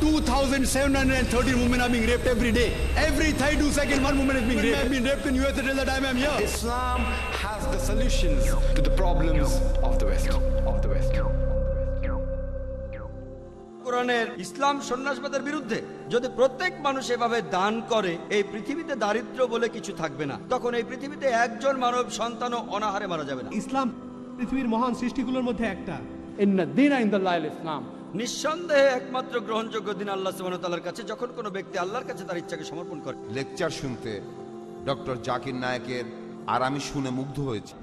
2,713 women are being raped every day. Every 32 seconds, one woman is being raped. I've been raped in US until the time I'm here. Islam has the solutions to the problems of the West. Of the West. কোরআনের ইসলাম সন্ন্যাসবাদের বিরুদ্ধে যদি প্রত্যেক মানুষ এভাবে দান করে এই পৃথিবীতে দারিদ্র বলে কিছু থাকবে না তখন এই পৃথিবীতে একজন মানব সন্তানও অনাহারে মারা যাবে না ইসলাম পৃথিবীর মহান সৃষ্টিগুলোর মধ্যে একটা Inna নিঃসন্দেহে একমাত্র গ্রহণযোগ্য দিন আল্লাহ সুবাহতাল্লার কাছে, যখন কোনো ব্যক্তি আল্লাহর কাছে তার ইচ্ছাকে সমর্পণ করে। লেকচার শুনতে ডক্টর জাকির নায়েকের আর আমি শুনে মুগ্ধ হয়েছি।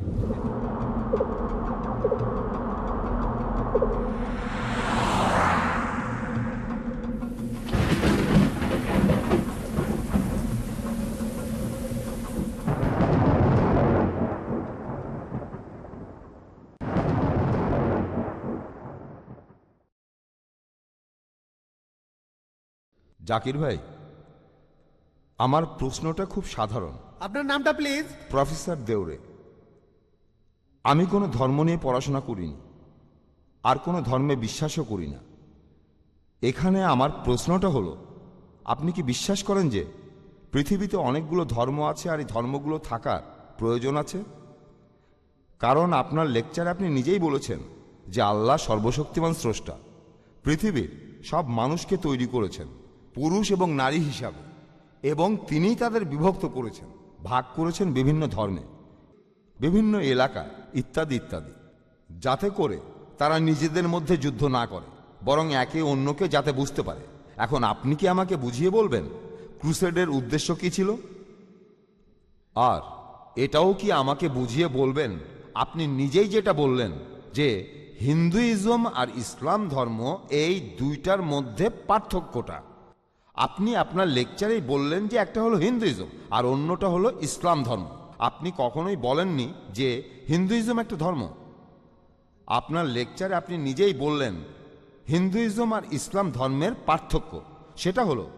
জাকির ভাই আমার প্রশ্নটা খুব সাধারণ। আপনার নামটা প্লিজ প্রফেসর দেউরে আমি কোনো ধর্ম নিয়ে পড়াশোনা করিনি আর কোনো ধর্মে বিশ্বাসও করি না। এখানে আমার প্রশ্নটা হলো আপনি কি বিশ্বাস করেন যে পৃথিবীতে অনেকগুলো ধর্ম আছে আর এই ধর্মগুলো থাকার প্রয়োজন আছে? কারণ আপনার লেকচারে আপনি নিজেই বলেছেন যে আল্লাহ সর্বশক্তিমান স্রষ্টা পৃথিবীর সব মানুষকে তৈরি করেছেন। পুরুষ এবং নারী হিসাবে। এবং তিনিই তাদের বিভক্ত করেছেন, ভাগ করেছেন বিভিন্ন ধর্মে, বিভিন্ন এলাকা ইত্যাদি ইত্যাদি, যাতে করে তারা নিজেদের মধ্যে যুদ্ধ না করে, বরং একে অন্যকে যাতে বুঝতে পারে। এখন আপনি কি আমাকে বুঝিয়ে বলবেন, ক্রুসেডের উদ্দেশ্য কি ছিল? আর এটাও কি আমাকে বুঝিয়ে বলবেন, আপনি নিজেই যেটা বললেন, যে হিন্দুইজম আর ইসলাম ধর্ম এই দুইটার মধ্যে পার্থক্যটা? আপনি আপনার লেকচারেই বললেন যে একটা হলো হিন্দুইজম আর অন্যটা হলো ইসলাম ধর্ম। আপনি কখনোই বলেননি যে হিন্দুইজম একটা ধর্ম। আপনার লেকচারে আপনি নিজেই বললেন, হিন্দুইজম আর ইসলাম ধর্মের পার্থক্য। সেটা হলো,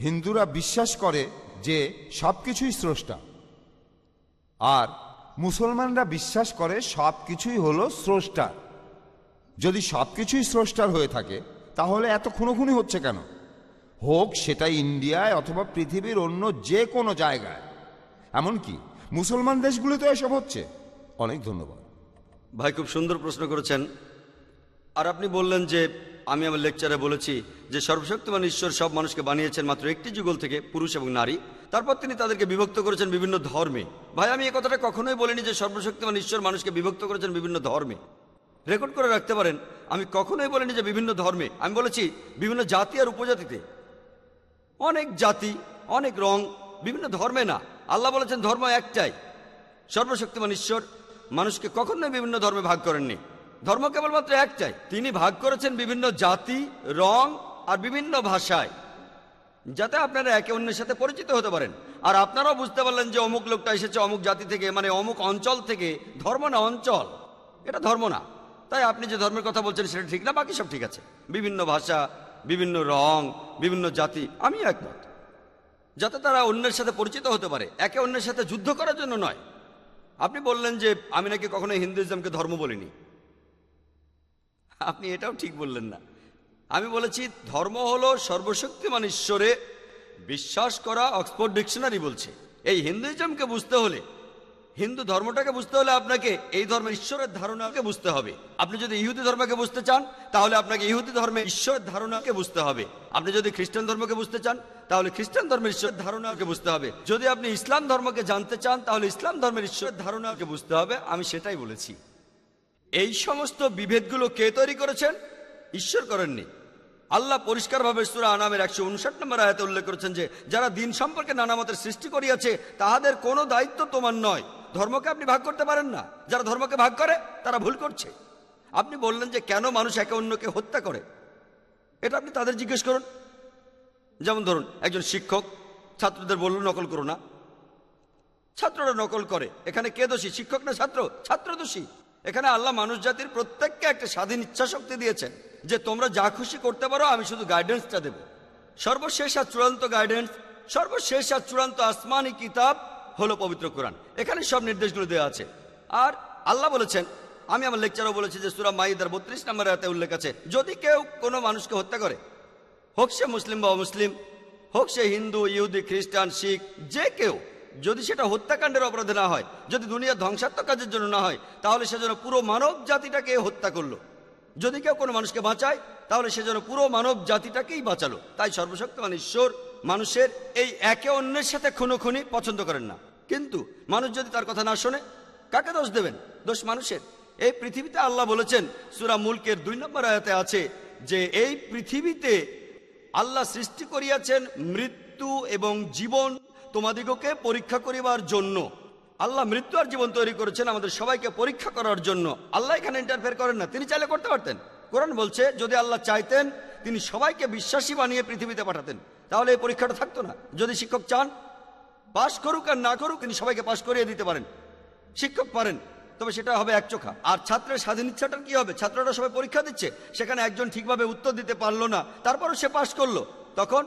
হিন্দুরা বিশ্বাস করে যে সব কিছুই স্রষ্টা আর মুসলমানরা বিশ্বাস করে সব কিছুই হলো স্রষ্টা। যদি সব কিছুই স্রষ্টার হয়ে থাকে, তাহলে এত খুনোখুনি হচ্ছে কেন? হোক সেটা ইন্ডিয়ায় অথবা পৃথিবীর অন্য যে কোনো জায়গায়। এমনকি মুসলমান দেশগুলিতে এসব হচ্ছে। অনেক ধন্যবাদ। ভাই, খুব সুন্দর প্রশ্ন করেছেন। আর আপনি বললেন যে, আমি আমার লেকচারে বলেছি যে, সর্বশক্তিমান ঈশ্বর সব মানুষকে বানিয়েছেন মাত্র একটি যুগল থেকে পুরুষ এবং নারী। তারপর তিনি তাদেরকে বিভক্ত করেছেন বিভিন্ন ধর্মে। ভাই, আমি এই কথাটা কখনোই বলিনি যে, সর্বশক্তিমান ঈশ্বর মানুষকে বিভক্ত করেছেন বিভিন্ন ধর্মে। রেকর্ড করে রাখতে পারেন, আমি কখনোই বলিনি যে, বিভিন্ন ধর্মে। আমি বলেছি, বিভিন্ন জাতি আর উপজাতিতে অনেক জাতি, অনেক রং, বিভিন্ন ধর্মে না। আল্লাহ বলেছেন ধর্ম একটাই। সর্বশক্তিমান ঈশ্বর। মানুষকে কখনোই বিভিন্ন ধর্মে ভাগ করেননি। ধর্ম কেবলমাত্র একটাই। তিনি ভাগ করেছেন বিভিন্ন জাতি, রং আর বিভিন্ন ভাষায়। যাতে আপনারা একে অন্যের সাথে পরিচিত হতে পারেন। আর আপনারাও বুঝতে পারলেন যে অমুক লোকটা এসেছে অমুক জাতি থেকে মানে অমুক অঞ্চল থেকে। ধর্ম না অঞ্চল। এটা ধর্ম না। তাই আপনি যে ধর্মের কথা বলছেন সেটা ঠিক না, বাকি সব ঠিক আছে। বিভিন্ন ভাষা বিভিন্ন রং, বিভিন্ন জাতি আমি একমত। যাতে তারা অন্যের সাথে পরিচিত হতে পারে, একে অন্যের সাথে যুদ্ধ করার জন্য নয়। আপনি বললেন যে আমি নাকি কখনো হিন্দুইজমকে ধর্ম বলিনি। আপনি এটাও ঠিক বললেন না। আমি বলেছি, ধর্ম হলো সর্বশক্তিমান ঈশ্বরে বিশ্বাস করা, অক্সফোর্ড ডিকশনারি বলছে। এই হিন্দুইজমকে বুঝতে হলে হিন্দু ধর্মটাকে বুঝতে হলে আপনাকে এই ধর্মের ঈশ্বরের ধারণাকে বুঝতে হবে। আপনি যদি ইহুদি ধর্মকে বুঝতে চান, তাহলে আপনাকে ইহুদি ধর্মের ঈশ্বরের ধারণাকে বুঝতে হবে। আপনি যদি খ্রিস্টান ধর্মকে বুঝতে চান, তাহলে খ্রিস্টান ধর্মের ঈশ্বরের ধারণাকে বুঝতে হবে। যদি আপনি ইসলাম ধর্মকে জানতে চান, তাহলে ইসলাম ধর্মের ঈশ্বরের ধারণাকে বুঝতে হবে। আমি সেটাই বলেছি। এই সমস্ত বিভেদগুলো কে তৈরি করেছেন? ঈশ্বর করেননি। আল্লাহ পরিষ্কারভাবে সুরা আনামের একশো উনষাট নম্বর আয়াতে উল্লেখ করেছেন যে, যারা দিন সম্পর্কে নানা মতের সৃষ্টি করিয়াছে, তাহাদের কোনো দায়িত্ব তোমার নয়। ধর্মকে আপনি ভাগ করতে পারেন না। যারা ধর্মকে ভাগ করে, তারা ভুল করছে। আপনি বললেন যে কেন মানুষ একে অন্যকে হত্যা করে? এটা আপনি তাদের জিজ্ঞেস করুন। যেমন ধরুন, একজন শিক্ষক, ছাত্রদের বলল, নকল করো না। ছাত্ররা নকল করে। এখানে কে দোষী, শিক্ষক না ছাত্র? ছাত্র দোষী। এখানে আল্লাহ মানুষ জাতির প্রত্যেককে একটা স্বাধীন ইচ্ছা শক্তি দিয়েছেন, যে তোমরা যা খুশি করতে পারো, আমি শুধু গাইডেন্সটা দেব। সর্বশেষ আর চূড়ান্ত গাইডেন্স সর্বশেষ আর চূড়ান্ত আসমানি কিতাব হলো পবিত্র কোরআন। এখানে সব নির্দেশগুলো দেওয়া আছে। আর আল্লাহ বলেছেন, আমি আমার লেকচারও বলেছি যে সুরা মাইদার বত্রিশ নম্বর হাতে উল্লেখ আছে, যদি কেউ কোনো মানুষকে হত্যা করে, হোক সে মুসলিম বা অমুসলিম, হোক সে হিন্দু, ইহুদি, খ্রিস্টান, শিখ, যে কেউ, যদি সেটা হত্যাকাণ্ডের অপরাধে না হয়, যদি দুনিয়া ধ্বংসাত্মক কাজের জন্য না হয়, তাহলে সেজন্য পুরো মানব জাতিটাকে হত্যা করল। যদি কেউ কোনো মানুষকে বাঁচায়, তাহলে সেজন্য পুরো মানব জাতিটাকেই বাঁচালো। তাই সর্বশক্তিমান ঈশ্বর মানুষের এই একে অন্যের সাথে খুনোখুনি পছন্দ করেন না। কিন্তু মানুষ যদি তার কথা না শোনে, কাকে দোষ দেবেন? দোষ মানুষের। এই পৃথিবীতে আল্লাহ বলেছেন, সুরা মুলকের দুই নম্বর আয়াতে আছে যে, এই পৃথিবীতে আল্লাহ সৃষ্টি করিয়াছেন মৃত্যু এবং জীবন তোমাদিগকে পরীক্ষা করিবার জন্য। আল্লাহ মৃত্যু আর জীবন তৈরি করেছেন আমাদের সবাইকে পরীক্ষা করার জন্য। আল্লাহ এখানে ইন্টারফেয়ার করেন না, তিনি চাইলে করতে পারতেন। কোরআন বলছে, যদি আল্লাহ চাইতেন, তিনি সবাইকে বিশ্বাসী বানিয়ে পৃথিবীতে পাঠাতেন। তাহলে এই পরীক্ষাটা থাকতো না। যদি শিক্ষক চান পাশ করুক আর না করুক, তিনি সবাইকে পাশ করিয়ে দিতে পারেন। শিক্ষক পারেন, তবে সেটা হবে একচোখা আর ছাত্রের স্বাধীন ইচ্ছাটার কি হবে? ছাত্ররা সবাই পরীক্ষা দিচ্ছে, সেখানে একজন ঠিকভাবে উত্তর দিতে পারল না, তারপরও সে পাশ করল। তখন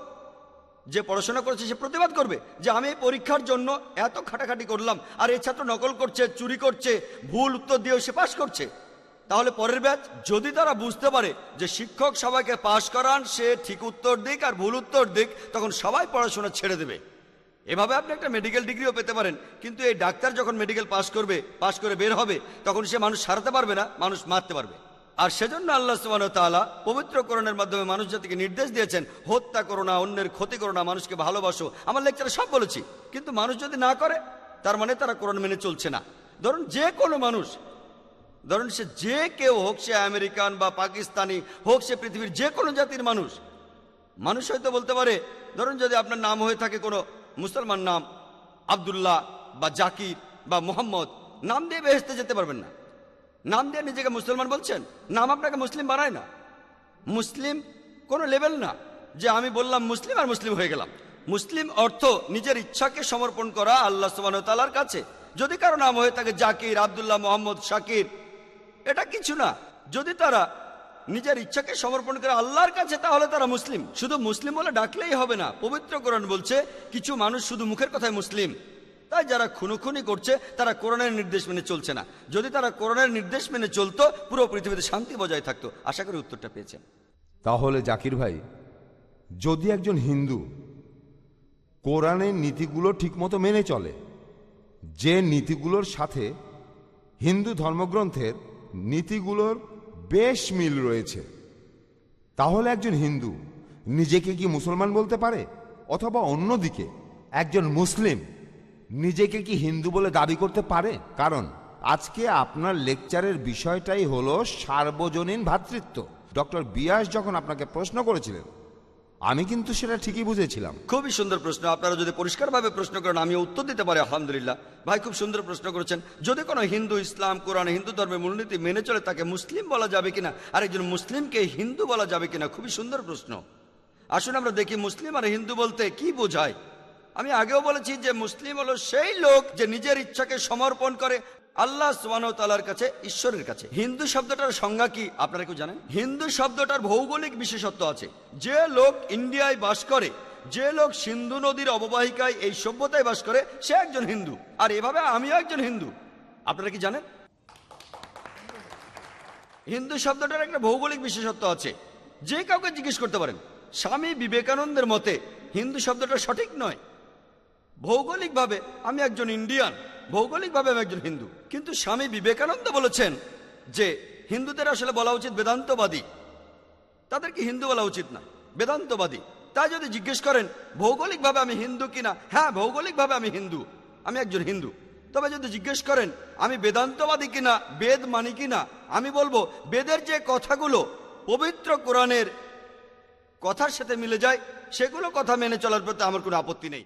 যে পড়াশোনা করেছে, সে প্রতিবাদ করবে যে, আমি এই পরীক্ষার জন্য এত খাটাখাটি করলাম, আর এই ছাত্র নকল করছে, চুরি করছে, ভুল উত্তর দিয়েও সে পাশ করছে। তাহলে পরের ব্যাচ, যদি তারা বুঝতে পারে যে শিক্ষক সবাইকে পাশ করান, সে ঠিক উত্তর দিক আর ভুল উত্তর দিক, তখন সবাই পড়াশোনা ছেড়ে দেবে। এভাবে আপনি একটা মেডিকেল ডিগ্রিও পেতে পারেন। কিন্তু এই ডাক্তার যখন মেডিকেল পাস করবে পাস করে বের হবে, তখন সে মানুষ সারাতে পারবে না, মানুষ মারতে পারবে। আর সেজন্য আল্লাহ সুবাহ তাআলা পবিত্র করণের মাধ্যমে মানুষ জাতিকে নির্দেশ দিয়েছেন, হত্যা করো না, অন্যের ক্ষতি করো না, মানুষকে ভালোবাসো। আমার লেকচারে সব বলেছি, কিন্তু মানুষ যদি না করে, তার মানে তারা কোরআন মেনে চলছে না। ধরুন যে কোনো মানুষ, ধরুন সে যে কেউ হোক, সে আমেরিকান বা পাকিস্তানি হোক, সে পৃথিবীর যে কোনো জাতির মানুষ মানুষ হয়তো বলতে পারে, ধরুন যদি আপনার নাম হয়ে থাকে কোনো মুসলমান নাম আবদুল্লাহ বা জাকির বা মোহাম্মদ, নাম দিয়ে বেহেস্তে যেতে পারবেন না। নাম দিয়ে নিজেকে মুসলমান বলছেন, নাম আপনাকে মুসলিম বানায় না। মুসলিম কোনো লেভেল না, যে আমি বললাম মুসলিম আর মুসলিম হয়ে গেলাম। মুসলিম অর্থ নিজের ইচ্ছাকে সমর্পণ করা আল্লাহ সুবাহ তালার কাছে। যদি কারও নাম হয়ে থাকে জাকির, আবদুল্লাহ, মোহাম্মদ, শাকির, এটা কিছু না। যদি তারা নিজের ইচ্ছাকে সমর্পণ করে আল্লাহর কাছে, তাহলে তারা মুসলিম। শুধু মুসলিম বলে ডাকলেই হবে না। পবিত্র কোরআন বলছে, কিছু মানুষ শুধু মুখের কথায় মুসলিম। তাই যারা খুনোখুনি করছে, তারা কোরআনের নির্দেশ মেনে চলছে না। যদি তারা কোরআনের নির্দেশ মেনে চলতো, পুরো পৃথিবীতে শান্তি বজায় থাকতো। আশা করি উত্তরটা পেয়েছেন। তাহলে জাকির ভাই, যদি একজন হিন্দু কোরআনের নীতিগুলো ঠিকমতো মেনে চলে, যে নীতিগুলোর সাথে হিন্দু ধর্মগ্রন্থের নীতিগুলোর বেশ মিল রয়েছে। তাহলে একজন হিন্দু নিজেকে কি মুসলমান বলতে পারে? অথবা অন্যদিকে, একজন মুসলিম নিজেকে কি হিন্দু বলে দাবি করতে পারে? কারণ আজকে আপনার লেকচারের বিষয়টাই হলো সার্বজনীন ভ্রাতৃত্ব ডক্টর বিয়াস যখন আপনাকে প্রশ্ন করেছিলেন আমি কিন্তু সেটা ঠিকই বুঝেছিলাম। খুবই সুন্দর প্রশ্ন। আপনারা যদি পরিষ্কারভাবে প্রশ্ন করেন আমি উত্তর দিতে পারি, আলহামদুলিল্লাহ। ভাই, খুব সুন্দর প্রশ্ন করেছেন। যদি কোনো হিন্দু, ইসলাম, কোরআন, হিন্দু ধর্মের মূলনীতি মেনে চলে, তাকে মুসলিম বলা যাবে কিনা? আর একজন মুসলিমকে হিন্দু বলা যাবে কিনা? খুবই সুন্দর প্রশ্ন। আসুন আমরা দেখি মুসলিম আর হিন্দু বলতে কি বোঝায়। আমি আগেও বলেছি যে মুসলিম হলো সেই লোক যে নিজের ইচ্ছাকে সমর্পণ করে আল্লাহ সুবাহতালার কাছে, ঈশ্বরের কাছে। হিন্দু শব্দটার সংজ্ঞা কি? আপনারা কেউ জানেন? হিন্দু শব্দটার ভৌগোলিক বিশেষত্ব আছে। যে লোক ইন্ডিয়ায় বাস করে, যে লোক সিন্ধু নদীর অববাহিকায় এই সভ্যতায় বাস করে, সে একজন হিন্দু। আর এভাবে আমিও একজন হিন্দু। আপনারা কি জানেন? হিন্দু শব্দটার একটা ভৌগোলিক বিশেষত্ব আছে। যে কাউকে জিজ্ঞেস করতে পারেন, স্বামী বিবেকানন্দের মতে হিন্দু শব্দটা সঠিক নয়? ভৌগোলিকভাবে আমি একজন ইন্ডিয়ান। ভৌগোলিকভাবে আমি একজন হিন্দু। কিন্তু স্বামী বিবেকানন্দ বলেছেন যে, হিন্দুদের আসলে বলা উচিত বেদান্তবাদী। তাদেরকে হিন্দু বলা উচিত না, বেদান্তবাদী। তাই যদি জিজ্ঞেস করেন, ভৌগোলিকভাবে আমি হিন্দু কিনা হ্যাঁ ভৌগোলিকভাবে আমি হিন্দু, আমি একজন হিন্দু। তবে যদি জিজ্ঞেস করেন, আমি বেদান্তবাদী কিনা বেদ মানি কিনা আমি বলব, বেদের যে কথাগুলো পবিত্র কোরআনের কথার সাথে মিলে যায়, সেগুলো কথা মেনে চলার প্রতি আমার কোনো আপত্তি নেই।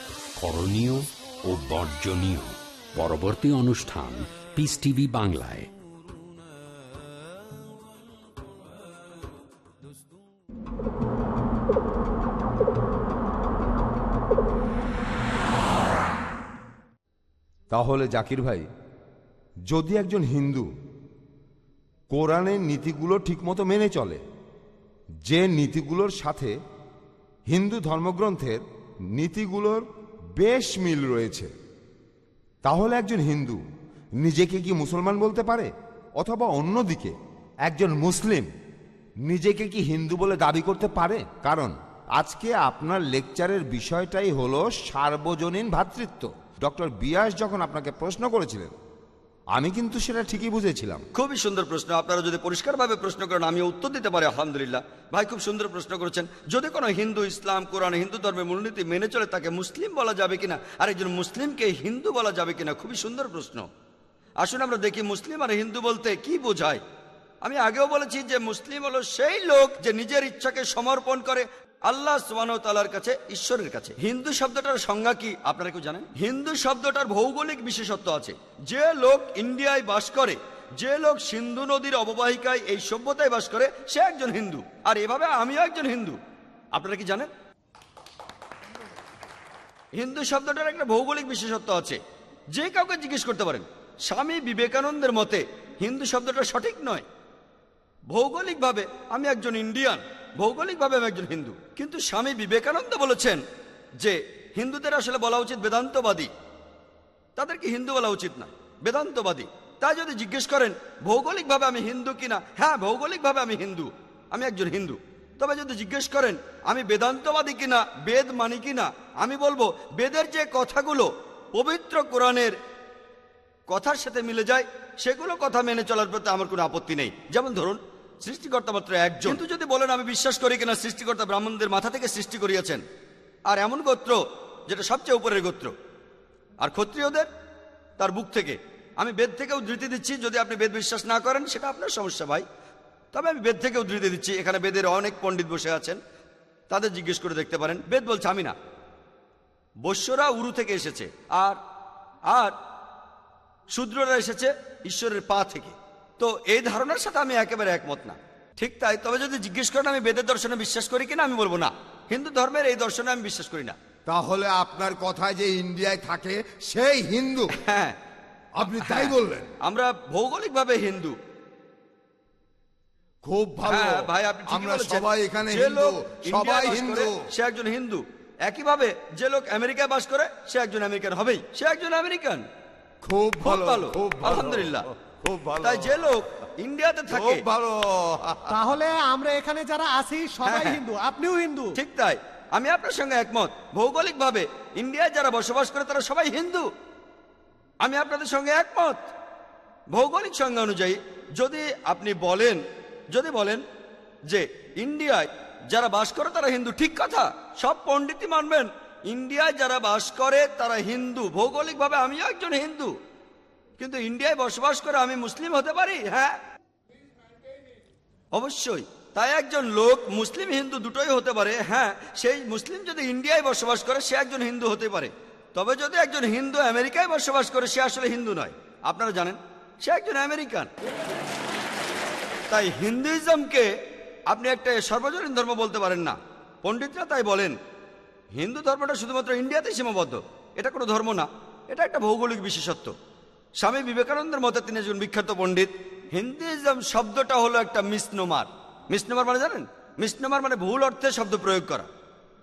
করণীয় ও বর্জনীয়। পরবর্তী অনুষ্ঠান পিস টিভি বাংলায়। তাহলে জাকির ভাই যদি একজন হিন্দু কোরআনের নীতিগুলো ঠিকমতো মেনে চলে যে নীতিগুলোর সাথে হিন্দু ধর্মগ্রন্থের নীতিগুলোর বেশ মিল রয়েছে। তাহলে একজন হিন্দু নিজেকে কি মুসলমান বলতে পারে? অথবা অন্যদিকে, একজন মুসলিম নিজেকে কি হিন্দু বলে দাবি করতে পারে? কারণ আজকে আপনার লেকচারের বিষয়টাই হলো সার্বজনীন ভ্রাতৃত্ব ডক্টর বিয়াস যখন আপনাকে প্রশ্ন করেছিলেন আমি কিন্তু সেটা ঠিকই বুঝেছিলাম। খুবই সুন্দর প্রশ্ন। আপনারা যদি পরিষ্কারভাবে প্রশ্ন করেন আমি উত্তর দিতে পারি, আলহামদুলিল্লাহ। ভাই, খুব সুন্দর প্রশ্ন করেছেন। যদি কোনো হিন্দু, ইসলাম, কোরআন, হিন্দু ধর্মের মূলনীতি মেনে চলে, তাকে মুসলিম বলা যাবে কিনা? আর একজন মুসলিমকে হিন্দু বলা যাবে কিনা? খুবই সুন্দর প্রশ্ন। আসুন আমরা দেখি, মুসলিম আর হিন্দু বলতে কি বোঝায়? আমি আগেও বলেছি যে মুসলিম হলো সেই লোক যে নিজের ইচ্ছাকে সমর্পণ করে আল্লাহ সুবাহতালার কাছে, ঈশ্বরের কাছে। হিন্দু শব্দটার সংজ্ঞা কি? আপনারা কেউ জানেন? হিন্দু শব্দটার ভৌগোলিক বিশেষত্ব আছে। যে লোক ইন্ডিয়ায় বাস করে, যে লোক সিন্ধু নদীর অববাহিকায় এই সভ্যতায় বাস করে, সে একজন হিন্দু। আর এভাবে আমিও একজন হিন্দু। আপনারা কি জানেন? হিন্দু শব্দটার একটা ভৌগোলিক বিশেষত্ব আছে। যে কাউকে জিজ্ঞেস করতে পারেন, স্বামী বিবেকানন্দের মতে হিন্দু শব্দটা সঠিক নয়। ভৌগোলিকভাবে আমি একজন ইন্ডিয়ান। ভৌগোলিকভাবে আমি একজন হিন্দু। কিন্তু স্বামী বিবেকানন্দ বলেছেন যে, হিন্দুদের আসলে বলা উচিত বেদান্তবাদী। তাদেরকে হিন্দু বলা উচিত না, বেদান্তবাদী। তাই যদি জিজ্ঞেস করেন, ভৌগোলিকভাবে আমি হিন্দু কিনা? হ্যাঁ ভৌগোলিকভাবে আমি হিন্দু, আমি একজন হিন্দু। তবে যদি জিজ্ঞেস করেন, আমি বেদান্তবাদী কিনা, বেদ মানি কিনা? আমি বলব, বেদের যে কথাগুলো পবিত্র কোরআনের কথার সাথে মিলে যায়, সেগুলো কথা মেনে চলার প্রতি আমার কোনো আপত্তি নেই। যেমন ধরুন সৃষ্টিকর্তা মাত্র একজন। কিন্তু যদি বলেন, আমি বিশ্বাস করি কিনা? সৃষ্টিকর্তা ব্রাহ্মণদের মাথা থেকে সৃষ্টি করিয়েছেন। আর এমন গোত্র যেটা সবচেয়ে উপরের গোত্র। আর ক্ষত্রিয়দের তার বুক থেকে। আমি বেদ থেকে উদ্ধৃতি দিচ্ছি, যদি আপনি বেদ বিশ্বাস না করেন, সেটা আপনার সমস্যা ভাই। তবে আমি বেদ থেকে উদ্ধৃতি দিচ্ছি। এখানে বেদের অনেক পণ্ডিত বসে আছেন। তাদের জিজ্ঞেস করে দেখতে পারেন। বেদ বলছে, আমি না। বৈশ্যরা উরু থেকে এসেছে। আর আর শূদ্ররা এসেছে ঈশ্বরের পা থেকে। তো এই ধারণার সাথে আমি একেবারে একমত না। ঠিক তাই তবে যদি জিজ্ঞেস করেন আমি বেদের দর্শনে বিশ্বাস করি কিনা আমি বলব না। হিন্দু ধর্মের এই দর্শনে আমি বিশ্বাস করি না। তাহলে আপনার কথায় যে ইন্ডিয়ায় থাকে সেই হিন্দু। হ্যাঁ। আপনি তাই বললেন। আমরা ভৌগোলিকভাবে হিন্দু। খুব ভালো। হ্যাঁ, ভাই আপনি আমরা সবাই এখানে হিন্দু সবাই হিন্দু। সে একজন হিন্দু। একইভাবে যে লোক আমেরিকায় বাস করে সে একজন আমেরিকান হবেই। সে একজন আমেরিকান। খুব ভালো। আলহামদুলিল্লাহ। খুব ভালো। তাই যে লোক ইন্ডিয়াতে থাকে খুব ভালো। তাহলে আমরা এখানে যারা আছি সবাই হ্যাঁ। হিন্দু আপনিও হিন্দু। ঠিক তাই। আমি আপনার সঙ্গে একমত। ভৌগোলিকভাবে ইন্ডিয়ায় যারা বসবাস করে তারা সবাই হিন্দু। আমি আপনাদের সঙ্গে একমত। ভৌগোলিক সংজ্ঞা অনুযায়ী যদি আপনি বলেন যদি বলেন যে ইন্ডিয়ায় যারা বাস করে তারা হিন্দু ঠিক কথা। সব পণ্ডিতই মানবেন। ইন্ডিয়ায় যারা বাস করে তারা হিন্দু। ভৌগোলিকভাবে আমিও একজন হিন্দু। কিন্তু ইন্ডিয়ায় বসবাস করে আমি মুসলিম হতে পারি? হ্যাঁ। অবশ্যই। তাই একজন লোক মুসলিম হিন্দু দুটোই হতে পারে হ্যাঁ। সেই মুসলিম যদি ইন্ডিয়ায় বসবাস করে, সে একজন হিন্দু হতে পারে। তবে যদি একজন হিন্দু আমেরিকায় বসবাস করে, সে আসলে হিন্দু নয়। আপনারা জানেন? সে একজন আমেরিকান। তাই হিন্দুইজমকে আপনি একটা সর্বজনীন ধর্ম বলতে পারেন না। পণ্ডিতরা তাই বলেন, হিন্দু ধর্মটা শুধুমাত্র ইন্ডিয়াতেই সীমাবদ্ধ। এটা কোনো ধর্ম না। এটা একটা ভৌগোলিক বিশেষত্ব। স্বামী বিবেকানন্দের মতে তিনি একজন বিখ্যাত পণ্ডিত। হিন্দুইজম শব্দটা হলো একটা মিসনোমার মিসনোমার মানে জানেন? মিসনোমার মানে ভুল অর্থে শব্দ প্রয়োগ করা।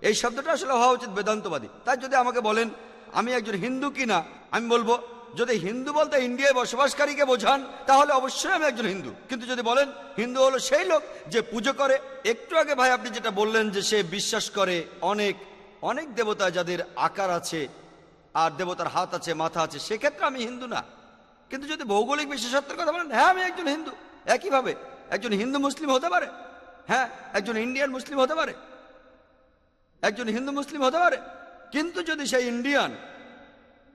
এই শব্দটা আসলে হওয়া উচিত বেদান্তবাদী। তাই যদি আমাকে বলেন, আমি একজন হিন্দু কিনা, আমি বলব, যদি হিন্দু বলতে ইন্ডিয়ায় বসবাসকারীকে বোঝান, তাহলে অবশ্যই আমি একজন হিন্দু। কিন্তু যদি বলেন, হিন্দু হলো সেই লোক যে পুজো করে, একটু আগে ভাই আপনি যেটা বললেন যে সে বিশ্বাস করে অনেক অনেক দেবতা যাদের আকার আছে, আর দেবতার হাত আছে, মাথা আছে, সেক্ষেত্রে আমি হিন্দু না। কিন্তু যদি ভৌগোলিক বিশেষত্বের কথা বলেন হ্যাঁ আমি একজন হিন্দু। একইভাবে একজন হিন্দু মুসলিম হতে পারে। হ্যাঁ একজন ইন্ডিয়ান মুসলিম হতে পারে। একজন হিন্দু মুসলিম হতে পারে। কিন্তু যদি সেই ইন্ডিয়ান,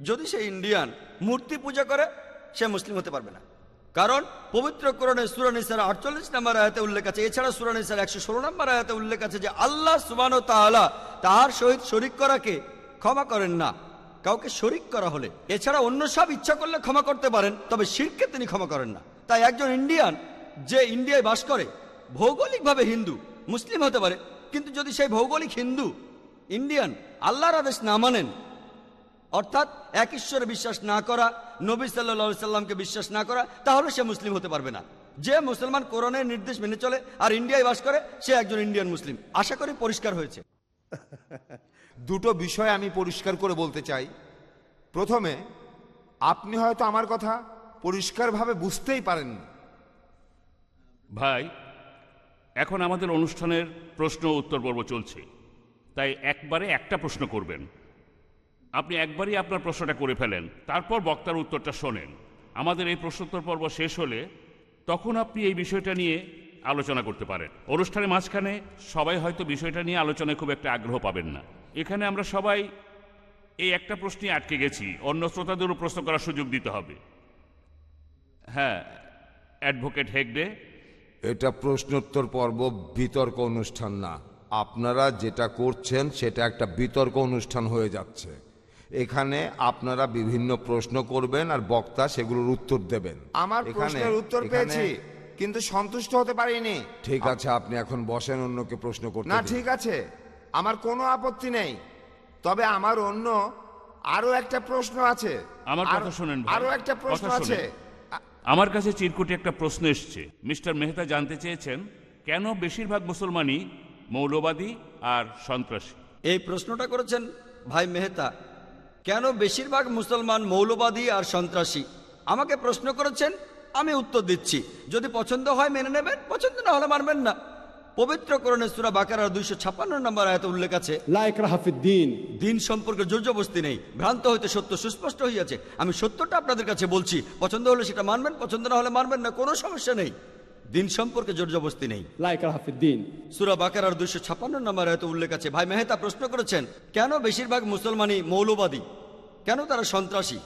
যদি সে ইন্ডিয়ান মূর্তি পূজা করে, সে মুসলিম হতে পারবে না। কারণ পবিত্র কোরআনে সুরানিসার আটচল্লিশ নম্বর আয়াতে উল্লেখ আছে। এছাড়া সুরানিসার একশো ষোলো নম্বর আয়াতে উল্লেখ আছে যে, আল্লাহ সুবান তাআলা তাহার সহিত শরিক করাকে ক্ষমা করেন না। কাউকে শরিক করা হলে, এছাড়া অন্য সব ইচ্ছা করলে ক্ষমা করতে পারেন, তবে শিরকে তিনি ক্ষমা করেন না। তাই একজন ইন্ডিয়ান যে ইন্ডিয়ায় বাস করে, ভৌগোলিকভাবে হিন্দু, মুসলিম হতে পারে, কিন্তু যদি সেই ভৌগোলিক হিন্দু, ইন্ডিয়ান, আল্লাহর আদেশ না মানেন, অর্থাৎ এক ঈশ্বরে বিশ্বাস না করা, নবী সাল্লা সাল্লামকে বিশ্বাস না করা, তাহলে সে মুসলিম হতে পারবে না। যে মুসলমান কোরআনের নির্দেশ মেনে চলে আর ইন্ডিয়ায় বাস করে, সে একজন ইন্ডিয়ান মুসলিম। আশা করি পরিষ্কার হয়েছে। দুটো বিষয় আমি পরিষ্কার করে বলতে চাই। প্রথমে, আপনি হয়তো আমার কথা পরিষ্কারভাবে বুঝতেই পারেননি। ভাই, এখন আমাদের অনুষ্ঠানের প্রশ্ন উত্তর পর্ব চলছে। তাই একবারে একটা প্রশ্ন করবেন। আপনি একবারই আপনার প্রশ্নটা করে ফেলেন, তারপর বক্তার উত্তরটা শোনেন। আমাদের এই প্রশ্নোত্তর পর্ব শেষ হলে তখন আপনি এই বিষয়টা নিয়ে আলোচনা করতে পারেন। অনুষ্ঠানের মাঝখানে সবাই হয়তো বিষয়টা নিয়ে আলোচনায় খুব একটা আগ্রহ পাবেন না। এখানে আমরা সবাই এই একটা প্রশ্নে আটকে গেছি। অন্য শ্রোতাদেরও প্রশ্ন করার সুযোগ দিতে হবে। হ্যাঁ অ্যাডভোকেট হেগডে। এটা প্রশ্নোত্তর পর্ব বিতর্ক অনুষ্ঠান না। আপনারা যেটা করছেন সেটা একটা বিতর্ক অনুষ্ঠান হয়ে যাচ্ছে। এখানে আপনারা বিভিন্ন প্রশ্ন করবেন আর বক্তা সেগুলোর উত্তর দেবেন। আমার প্রশ্নের উত্তর পেয়েছি কিন্তু সন্তুষ্ট হতে পারিনি। ঠিক আছে আপনি এখন বসেন অন্যকে প্রশ্ন করতে না ঠিক আছে। আমার কোনো আপত্তি নেই। তবে আমার অন্য আরও একটা প্রশ্ন আছে। আমার কথা শোনেন ভাই। আরও একটা প্রশ্ন আছে। আমার কাছে চিরকুটে একটা প্রশ্ন এসছে। মিস্টার মেহতা জানতে চেয়েছেন কেন বেশিরভাগ মুসলমানই মৌলবাদী আর সন্ত্রাসী? এই প্রশ্নটা করেছেন ভাই মেহতা কেন বেশিরভাগ মুসলমান মৌলবাদী আর সন্ত্রাসী? আমাকে প্রশ্ন করেছেন আমি উত্তর দিচ্ছি। যদি পছন্দ হয় মেনে নেবেন পছন্দ না হলে মানবেন না। পবিত্র করণে সুরা বাকারার দুইশো ছাপ্পান্ন নম্বর আয়তে উল্লেখ আছে লাইক রাহাফিদ্দিন দিন। সম্পর্কে জোরজবস্তি নেই ভ্রান্ত হইতে সত্য সুস্পষ্ট হইয়াছে। আমি সত্যটা আপনাদের কাছে বলছি পছন্দ হলে সেটা মানবেন পছন্দ না হলে মানবেন না কোনো সমস্যা নেই। দিন সম্পর্কে জোরজবস্তি নেই। লাইক রাহাফিদ্দিন সুরা বাকারার দুইশো ছাপ্পান্ন নম্বর এত উল্লেখ আছে ভাই মেহতা প্রশ্ন করেছেন কেন বেশিরভাগ মুসলমানই মৌলবাদী? কেন তারা সন্ত্রাসী?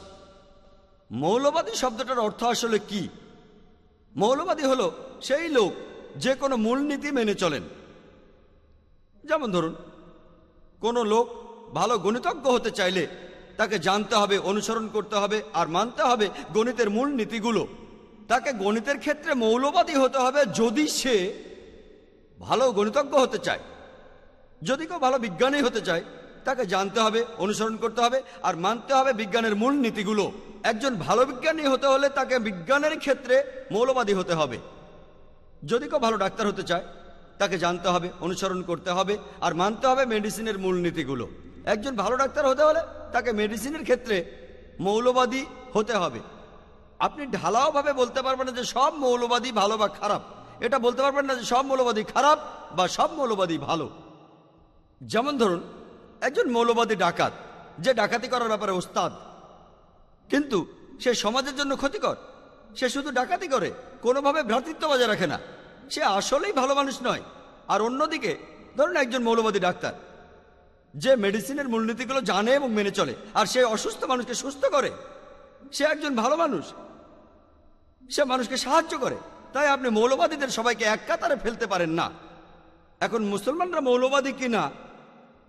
মৌলবাদী শব্দটার অর্থ আসলে কি? মৌলবাদী হলো সেই লোক যে কোনো মূলনীতি মেনে চলেন। যেমন ধরুন, কোনো লোক ভালো গণিতজ্ঞ হতে চাইলে তাকে জানতে হবে, অনুসরণ করতে হবে আর মানতে হবে গণিতের মূল নীতিগুলো তাকে গণিতের ক্ষেত্রে মৌলবাদী হতে হবে যদি সে ভালো গণিতজ্ঞ হতে চায়। যদি কেউ ভালো বিজ্ঞানী হতে চায়, তাকে জানতে হবে, অনুসরণ করতে হবে আর মানতে হবে বিজ্ঞানের মূল নীতিগুলো একজন ভালো বিজ্ঞানী হতে হলে তাকে বিজ্ঞানের ক্ষেত্রে মৌলবাদী হতে হবে। যদি কেউ ভালো ডাক্তার হতে চায়, তাকে জানতে হবে, অনুসরণ করতে হবে, আর মানতে হবে মেডিসিনের মূলনীতিগুলো। একজন ভালো ডাক্তার হতে হলে তাকে মেডিসিনের ক্ষেত্রে মৌলবাদী হতে হবে। আপনি ঢালাওভাবে বলতে পারবেন না যে সব মৌলবাদী ভালো বা খারাপ। এটা বলতে পারবেন না যে সব মৌলবাদী খারাপ বা সব মৌলবাদী ভালো। যেমন ধরুন, একজন মৌলবাদী ডাকাত, যে ডাকাতি করার ব্যাপারে ওস্তাদ। কিন্তু সে সমাজের জন্য ক্ষতিকর। সে শুধু ডাকাতি করে, কোনোভাবে ভ্রাতৃত্ব বজায় রাখে না। সে আসলেই ভালো মানুষ নয়। আর অন্যদিকে, ধরুন একজন মৌলবাদী ডাক্তার, যে মেডিসিনের মূলনীতিগুলো জানে এবং মেনে চলে, আর সে অসুস্থ মানুষকে সুস্থ করে। সে একজন ভালো মানুষ। সে মানুষকে সাহায্য করে। তাই আপনি মৌলবাদীদের সবাইকে এক কাতারে ফেলতে পারেন না। এখন মুসলমানরা মৌলবাদী কিনা?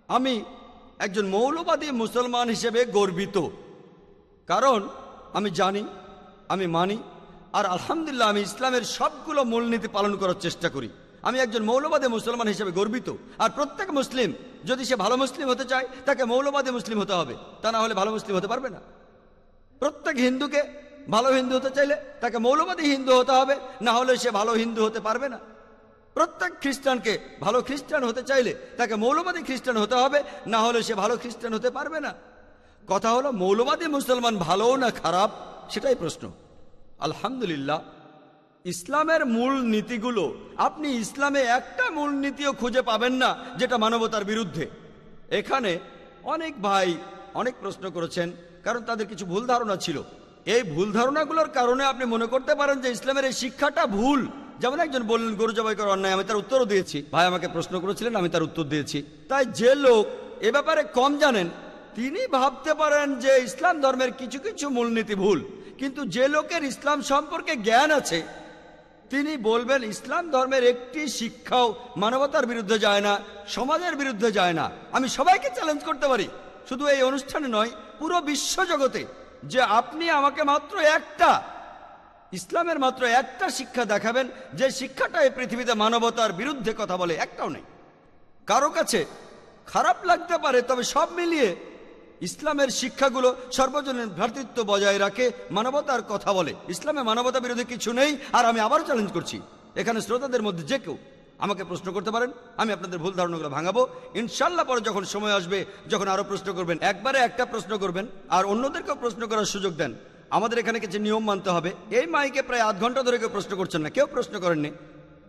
আমি একজন মৌলবাদী মুসলমান হিসেবে গর্বিত। কারণ আমি জানি আমি মানি, আর আলহামদুলিল্লাহ আমি ইসলামের সবগুলো মূলনীতি পালন করার চেষ্টা করি। আমি একজন মৌলবাদী মুসলমান হিসেবে গর্বিত। আর প্রত্যেক মুসলিম, যদি সে ভালো মুসলিম হতে চায়, তাকে মৌলবাদী মুসলিম হতে হবে। তা না হলে ভালো মুসলিম হতে পারবে না। প্রত্যেক হিন্দুকে ভালো হিন্দু হতে চাইলে তাকে মৌলবাদী হিন্দু হতে হবে, না হলে সে ভালো হিন্দু হতে পারবে না। প্রত্যেক খ্রিস্টানকে ভালো খ্রিস্টান হতে চাইলে তাকে মৌলবাদী খ্রিস্টান হতে হবে, না হলে সে ভালো খ্রিস্টান হতে পারবে না। কথা হলো, মৌলবাদী মুসলমান ভালো না খারাপ? সেটাই প্রশ্ন। আলহামদুলিল্লাহ, ইসলামের মূল নীতিগুলো, আপনি ইসলামে একটা মূল নীতিও খুঁজে পাবেন না, যেটা মানবতার বিরুদ্ধে। এখানে অনেক ভাই অনেক প্রশ্ন করেছেন, কারণ তাদের কিছু ভুল ধারণা ছিল। এই ভুল ধারণাগুলোর কারণে আপনি মনে করতে পারেন যে ইসলামের এই শিক্ষাটা ভুল। যেমন একজন বললেন, গরু জবাই করা অন্যায়, আমি তার উত্তরও দিয়েছি। ভাই আমাকে প্রশ্ন করেছিলেন, আমি তার উত্তর দিয়েছি। তাই যে লোক এ ব্যাপারে কম জানেন তিনি ভাবতে পারেন যে ইসলাম ধর্মের কিছু কিছু মূলনীতি ভুল, কিন্তু যে লোকের ইসলাম সম্পর্কে জ্ঞান আছে, তিনি বলবেন ইসলাম ধর্মের একটি শিক্ষাও মানবতার বিরুদ্ধে যায় না, সমাজের বিরুদ্ধে যায় না। আমি সবাইকে চ্যালেঞ্জ করতে পারি। শুধু এই অনুষ্ঠানে নয়, পুরো বিশ্ব জগতে যে আপনি আমাকে মাত্র একটা, ইসলামের মাত্র একটা শিক্ষা দেখাবেন, যে শিক্ষাটা এই পৃথিবীতে মানবতার বিরুদ্ধে কথা বলে, একটাও নেই। কারও কাছে খারাপ লাগতে পারে, তবে সব মিলিয়ে ইসলামের শিক্ষাগুলো সর্বজনীন ভ্রাতৃত্ব বজায় রাখে, মানবতার কথা বলে। ইসলামে মানবতা বিরোধী কিছু নেই, আর আমি আবারও চ্যালেঞ্জ করছি। এখানে শ্রোতাদের মধ্যে যে কেউ আমাকে প্রশ্ন করতে পারেন, আমি আপনাদের ভুল ধারণাগুলো ভাঙাবো। ইনশাল্লাহ পরে যখন সময় আসবে, যখন আরও প্রশ্ন করবেন, একবারে একটা প্রশ্ন করবেন, আর অন্যদেরকেও প্রশ্ন করার সুযোগ দেন। আমাদের এখানে কিছু নিয়ম মানতে হবে। এই মাইকে প্রায় আধ ঘণ্টা ধরে কেউ প্রশ্ন করছেন না, কেউ প্রশ্ন করেননি।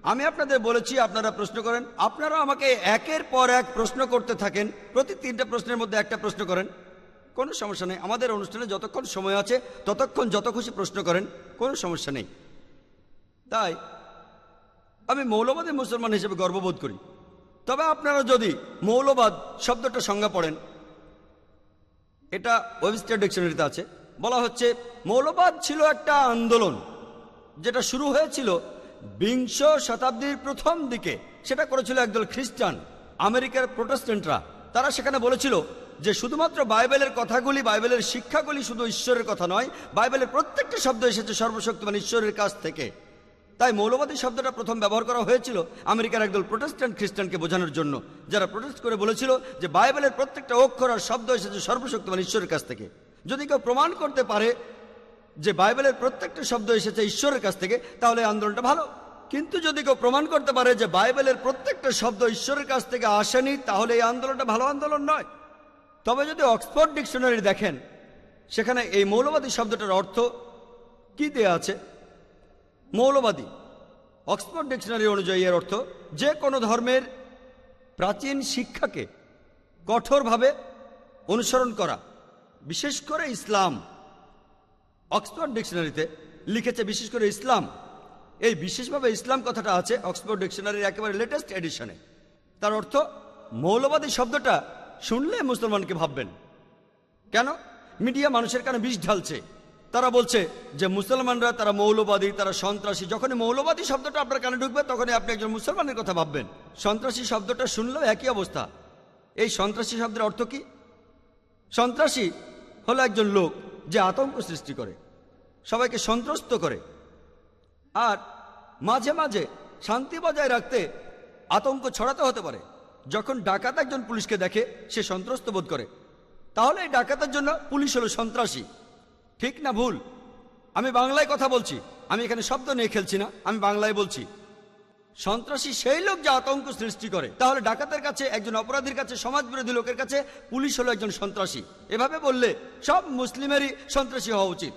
আমি আপনাদের বলেছি, আপনারা প্রশ্ন করেন। আপনারা আমাকে একের পর এক প্রশ্ন করতে থাকেন, প্রতি তিনটা প্রশ্নের মধ্যে একটা প্রশ্ন করেন। কোনো সমস্যা নেই। আমাদের অনুষ্ঠানে যতক্ষণ সময় আছে, ততক্ষণ যত খুশি প্রশ্ন করেন, কোনো সমস্যা নেই। তাই আমি মৌলবাদী মুসলমান হিসেবে গর্ববোধ করি। তবে আপনারা যদি মৌলবাদ শব্দটা সংজ্ঞা পড়েন, এটা ওয়েবস্টার ডিকশনারিতে আছে। বলা হচ্ছে, মৌলবাদ ছিল একটা আন্দোলন, যেটা শুরু হয়েছিল বিংশ শতাব্দীর প্রথম দিকে সেটা করেছিল একদল খ্রিস্টান, আমেরিকার প্রোটেস্ট্যান্টরা। তারা সেখানে বলেছিল যে শুধুমাত্র বাইবেলের কথাগুলি, বাইবেলের শিক্ষাগুলি শুধু ঈশ্বরের কথা নয়, বাইবেলের প্রত্যেকটা শব্দ এসেছে সর্বশক্তিমান ঈশ্বরের কাছ থেকে। তাই মৌলবাদী শব্দটা প্রথম ব্যবহার করা হয়েছিল আমেরিকার একদল প্রোটেস্ট্যান্ট খ্রিস্টানকে বোঝানোর জন্য, যারা প্রোটেস্ট করে বলেছিল যে বাইবেলের প্রত্যেকটা অক্ষর আর শব্দ এসেছে সর্বশক্তিমান ঈশ্বরের কাছ থেকে। যদি কেউ প্রমাণ করতে পারে যে বাইবেলের প্রত্যেকটা শব্দ এসেছে ঈশ্বরের কাছ থেকে, তাহলে আন্দোলনটা ভালো। কিন্তু যদি কেউ প্রমাণ করতে পারে যে বাইবেলের প্রত্যেকটা শব্দ ঈশ্বরের কাছ থেকে আসেনি, তাহলে এই আন্দোলনটা ভালো আন্দোলন নয়। তবে যদি অক্সফোর্ড ডিকশনারি দেখেন, সেখানে এই মৌলবাদী শব্দটার অর্থ কি দেয়া আছে? মৌলবাদী। অক্সফোর্ড ডিকশনারি অনুযায়ী এর অর্থ, যে কোনো ধর্মের প্রাচীন শিক্ষাকে কঠোরভাবে অনুসরণ করা, বিশেষ করে ইসলাম। অক্সফোর্ড ডিকশনারিতে লিখেছে বিশেষ করে ইসলাম। এই বিশেষভাবে ইসলাম কথাটা আছে অক্সফোর্ড ডিকশনারির একেবারে লেটেস্ট এডিশনে তার অর্থ, মৌলবাদী শব্দটা শুনলে মুসলমানকে ভাববেন? কেন? মিডিয়া মানুষের কানে বিষ ঢালছে। তারা বলছে যে মুসলমানরা, তারা মৌলবাদী, তারা সন্ত্রাসী, যখনই মৌলবাদী শব্দটা আপনার কানে ঢুকবে, তখনই আপনি একজন মুসলমানের কথা ভাববেন। সন্ত্রাসী শব্দটা শুনলেও একই অবস্থা। এই সন্ত্রাসী শব্দের অর্থ কি? সন্ত্রাসী হলো একজন লোক যে আতঙ্ক সৃষ্টি করে, সবাইকে সন্ত্রস্ত করে, আর মাঝে মাঝে শান্তি বজায় রাখতে আতঙ্ক ছড়াতে হতে পারে। যখন ডাকাত একজন পুলিশকে দেখে, সে সন্ত্রস্ত বোধ করে। তাহলে এই ডাকাতের জন্য পুলিশ হলো সন্ত্রাসী। ঠিক না ভুল? আমি বাংলায় কথা বলছি। আমি এখানে শব্দ নিয়ে খেলছি না, আমি বাংলায় বলছি। সন্ত্রাসী সেই লোক যা আতঙ্ক সৃষ্টি করে। তাহলে ডাকাতের কাছে, একজন অপরাধীর কাছে সমাজ বিরোধী লোকের কাছে পুলিশ হলো একজন সন্ত্রাসী। এভাবে বললে সব মুসলিমেরই সন্ত্রাসী হওয়া উচিত।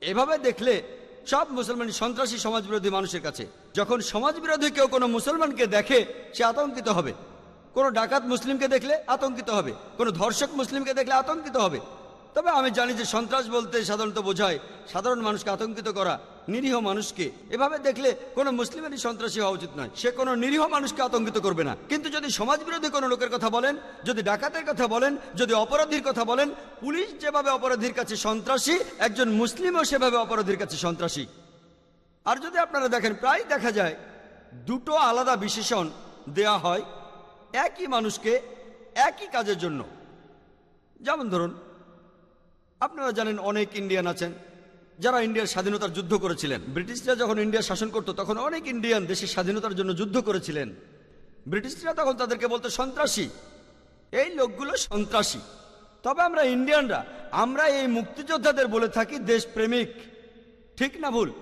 এভাবে দেখলে সব মুসলমান সন্ত্রাসী সমাজ বিরোধী মানুষের কাছে। যখন সমাজ বিরোধী কেউ কোনো মুসলমানকে দেখে, সে আতঙ্কিত হবে। কোনো ডাকাত মুসলিমকে দেখলে আতঙ্কিত হবে। কোনো ধর্ষক মুসলিমকে দেখলে আতঙ্কিত হবে। তবে আমি জানি যে সন্ত্রাস বলতে সাধারণত বোঝায় সাধারণ মানুষকে আতঙ্কিত করা, নিরীহ মানুষকে। এভাবে দেখলে কোনো মুসলিমেরই সন্ত্রাসী হওয়া উচিত নয়। সে কোনো নিরীহ মানুষকে আতঙ্কিত করবে না। কিন্তু যদি সমাজ বিরোধী কোনো লোকের কথা বলেন, যদি ডাকাতের কথা বলেন, যদি অপরাধীর কথা বলেন, পুলিশ যেভাবে অপরাধীর কাছে সন্ত্রাসী, একজন মুসলিমও সেভাবে অপরাধীর কাছে সন্ত্রাসী। আর যদি আপনারা দেখেন, প্রায় দেখা যায় দুটো আলাদা বিশেষণ দেয়া হয় একই মানুষকে একই কাজের জন্য। যেমন ধরুন আপনারা জানেন অনেক ইন্ডিয়ান আছেন, যারা ইন্ডিয়ার স্বাধীনতার যুদ্ধ করেছিলেন। ব্রিটিশরা যখন ইন্ডিয়া শাসন করত, তখন অনেক ইন্ডিয়ান দেশের স্বাধীনতার জন্য যুদ্ধ করেছিলেন। ব্রিটিশরা তখন তাদেরকে বলতো, সন্ত্রাসী। এই লোকগুলো সন্ত্রাসী। তবে আমরা ইন্ডিয়ানরা, আমরা এই মুক্তিযোদ্ধাদের বলে থাকি দেশপ্রেমিক। ঠিক না ভুল?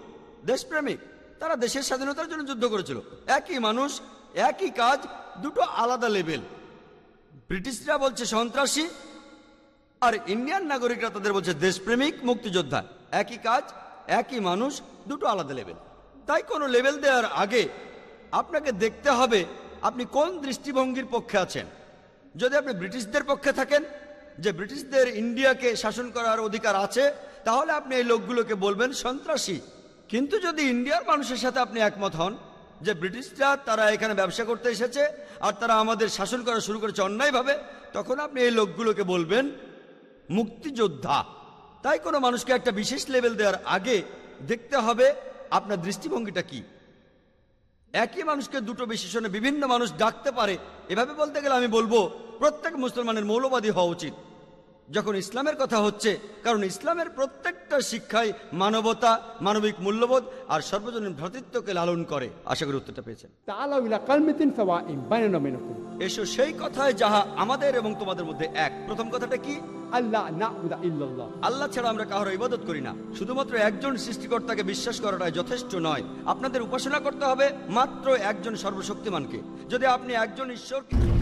দেশপ্রেমিক। তারা দেশের স্বাধীনতার জন্য যুদ্ধ করেছিল। একই মানুষ, একই কাজ, দুটো আলাদা লেভেল। ব্রিটিশরা বলছে, সন্ত্রাসী। আর ইন্ডিয়ান নাগরিকরা তাদের বলছে, দেশপ্রেমিক, মুক্তিযোদ্ধা। একই কাজ, একই মানুষ, দুটো আলাদা লেভেল তাই কোনো লেভেল দেওয়ার আগে আপনাকে দেখতে হবে আপনি কোন দৃষ্টিভঙ্গির পক্ষে আছেন। যদি আপনি ব্রিটিশদের পক্ষে থাকেন, যে ব্রিটিশদের ইন্ডিয়াকে শাসন করার অধিকার আছে, তাহলে আপনি এই লোকগুলোকে বলবেন সন্ত্রাসী। কিন্তু যদি ইন্ডিয়ার মানুষের সাথে আপনি একমত হন, যে ব্রিটিশরা তারা এখানে ব্যবসা করতে এসেছে, আর তারা আমাদের শাসন করা শুরু করেছে অন্যায়ভাবে, তখন আপনি এই লোকগুলোকে বলবেন মুক্তিযোদ্ধা। তাই কোনো মানুষকে একটা বিশেষ লেভেল দেওয়ার আগে দেখতে হবে আপনার দৃষ্টিভঙ্গিটা কি। একই মানুষকে দুটো বিশেষণে বিভিন্ন মানুষ ডাকতে পারে। এভাবে বলতে গেলে আমি বলব, প্রত্যেক মুসলমানের মৌলবাদী হওয়া উচিত। যখন ইসলামের কথা হচ্ছে কারণ ইসলামের প্রত্যেকটা শিক্ষায় মানবতা মানবিক মূল্যবোধ আর সর্বজনীন ভ্রাতৃত্বকে লালন করে। আশা করি উত্তরটা পেয়েছেন। এসো সেই কথায় যাহা আমাদের এবং তোমাদের মধ্যে এক। প্রথম কথাটা কি? আল্লাহ ছাড়া আমরা কারও ইবাদত করি না। শুধুমাত্র একজন সৃষ্টিকর্তাকে বিশ্বাস করাটাই যথেষ্ট নয়। আপনাদের উপাসনা করতে হবে মাত্র একজন সর্বশক্তিমানকে। যদি আপনি একজন ঈশ্বরকে